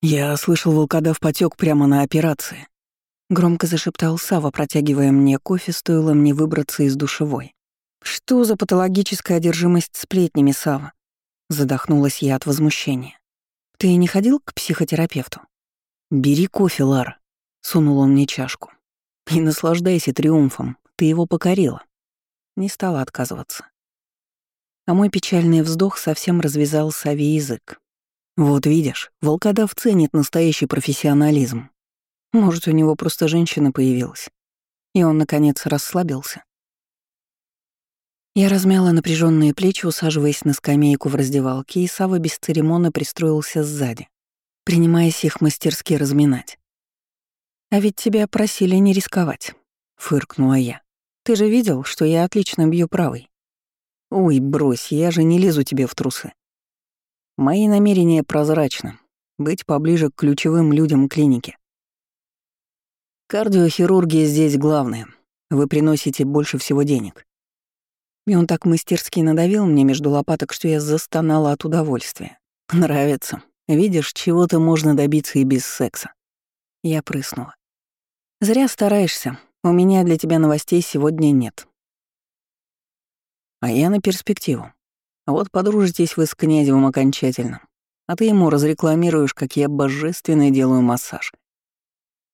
Я слышал, волкодав потек прямо на операции. Громко зашептал Сава, протягивая мне кофе, стоило мне выбраться из душевой. «Что за патологическая одержимость сплетнями, Сава?» Задохнулась я от возмущения. «Ты не ходил к психотерапевту?» «Бери кофе, Лара», — сунул он мне чашку. «И наслаждайся триумфом, ты его покорила». Не стала отказываться. А мой печальный вздох совсем развязал Саве язык. «Вот видишь, волкодав ценит настоящий профессионализм. Может, у него просто женщина появилась. И он, наконец, расслабился. Я размяла напряженные плечи, усаживаясь на скамейку в раздевалке, и Сава бесцеремонно пристроился сзади, принимаясь их мастерски разминать. «А ведь тебя просили не рисковать», — фыркнула я. «Ты же видел, что я отлично бью правой?» «Ой, брось, я же не лезу тебе в трусы. Мои намерения прозрачны — быть поближе к ключевым людям клиники. Кардиохирургия здесь главное. Вы приносите больше всего денег. И он так мастерски надавил мне между лопаток, что я застонала от удовольствия. Нравится. Видишь, чего-то можно добиться и без секса. Я прыснула. Зря стараешься. У меня для тебя новостей сегодня нет. А я на перспективу. Вот подружитесь вы с князевым окончательно. А ты ему разрекламируешь, как я божественно делаю массаж.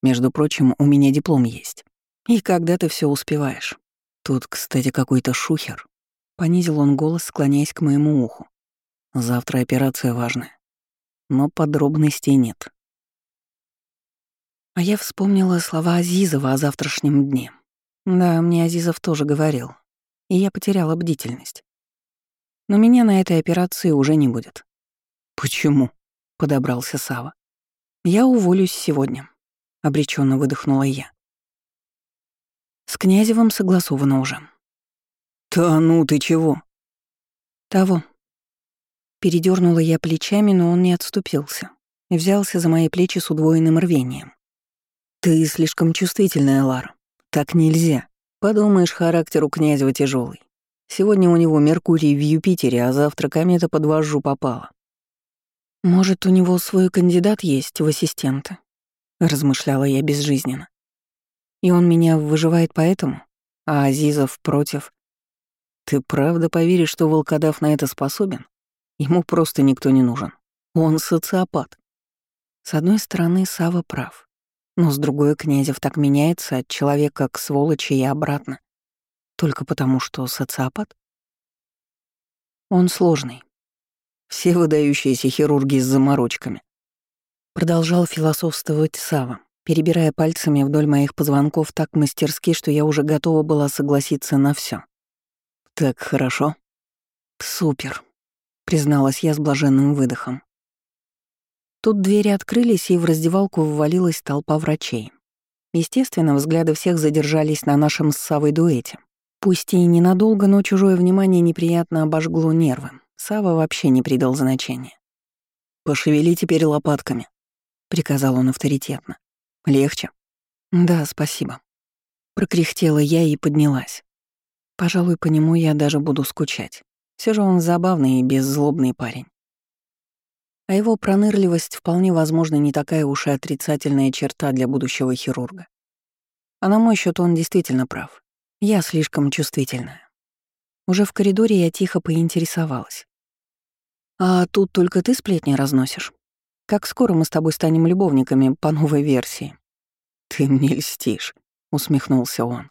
Между прочим, у меня диплом есть. И когда ты все успеваешь? Тут, кстати, какой-то шухер. Понизил он голос, склоняясь к моему уху. Завтра операция важная. Но подробностей нет. А я вспомнила слова Азизова о завтрашнем дне. Да, мне Азизов тоже говорил. И я потеряла бдительность. Но меня на этой операции уже не будет. «Почему?» — подобрался Сава. «Я уволюсь сегодня обреченно выдохнула я. С Князевым согласовано уже. «Да ну ты чего?» «Того». Передернула я плечами, но он не отступился. Взялся за мои плечи с удвоенным рвением. «Ты слишком чувствительная, Лара. Так нельзя. Подумаешь, характер у Князева тяжелый. Сегодня у него Меркурий в Юпитере, а завтра комета под вожжу попала. Может, у него свой кандидат есть в ассистенты? размышляла я безжизненно. И он меня выживает поэтому, а Азизов против. Ты правда поверишь, что волкодав на это способен? Ему просто никто не нужен. Он социопат. С одной стороны, Сава прав. Но с другой, Князев так меняется от человека к сволочи и обратно. Только потому, что социопат? Он сложный. Все выдающиеся хирурги с заморочками. Продолжал философствовать Сава, перебирая пальцами вдоль моих позвонков так мастерски, что я уже готова была согласиться на все. «Так хорошо?» «Супер», — призналась я с блаженным выдохом. Тут двери открылись, и в раздевалку ввалилась толпа врачей. Естественно, взгляды всех задержались на нашем с Савой дуэте. Пусть и ненадолго, но чужое внимание неприятно обожгло нервы. Сава вообще не придал значения. «Пошевели теперь лопатками», приказал он авторитетно. «Легче?» «Да, спасибо». Прокряхтела я и поднялась. Пожалуй, по нему я даже буду скучать. Все же он забавный и беззлобный парень. А его пронырливость вполне возможно не такая уж и отрицательная черта для будущего хирурга. А на мой счет он действительно прав. Я слишком чувствительная. Уже в коридоре я тихо поинтересовалась. «А тут только ты сплетни разносишь?» Как скоро мы с тобой станем любовниками по новой версии?» «Ты мне льстишь», — усмехнулся он.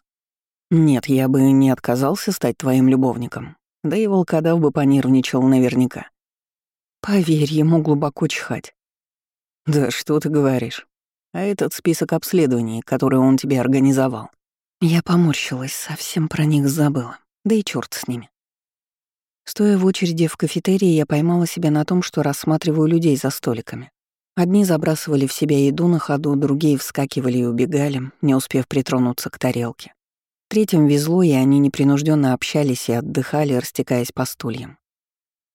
«Нет, я бы не отказался стать твоим любовником. Да и волкодав бы понервничал наверняка. Поверь, ему глубоко чихать». «Да что ты говоришь? А этот список обследований, который он тебе организовал?» Я поморщилась, совсем про них забыла. Да и черт с ними. Стоя в очереди в кафетерии, я поймала себя на том, что рассматриваю людей за столиками. Одни забрасывали в себя еду на ходу, другие вскакивали и убегали, не успев притронуться к тарелке. Третьим везло, и они непринужденно общались и отдыхали, растекаясь по стульям.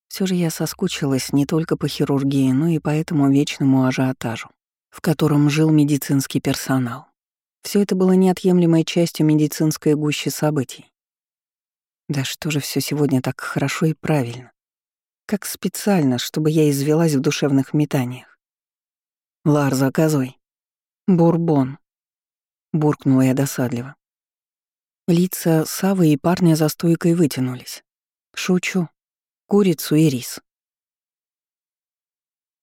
Все же я соскучилась не только по хирургии, но и по этому вечному ажиотажу, в котором жил медицинский персонал. Все это было неотъемлемой частью медицинской гущи событий. Да что же все сегодня так хорошо и правильно? Как специально, чтобы я извелась в душевных метаниях. Лар, заказывай. Бурбон. Буркнула я досадливо. Лица Савы и парня за стойкой вытянулись. Шучу. Курицу и рис.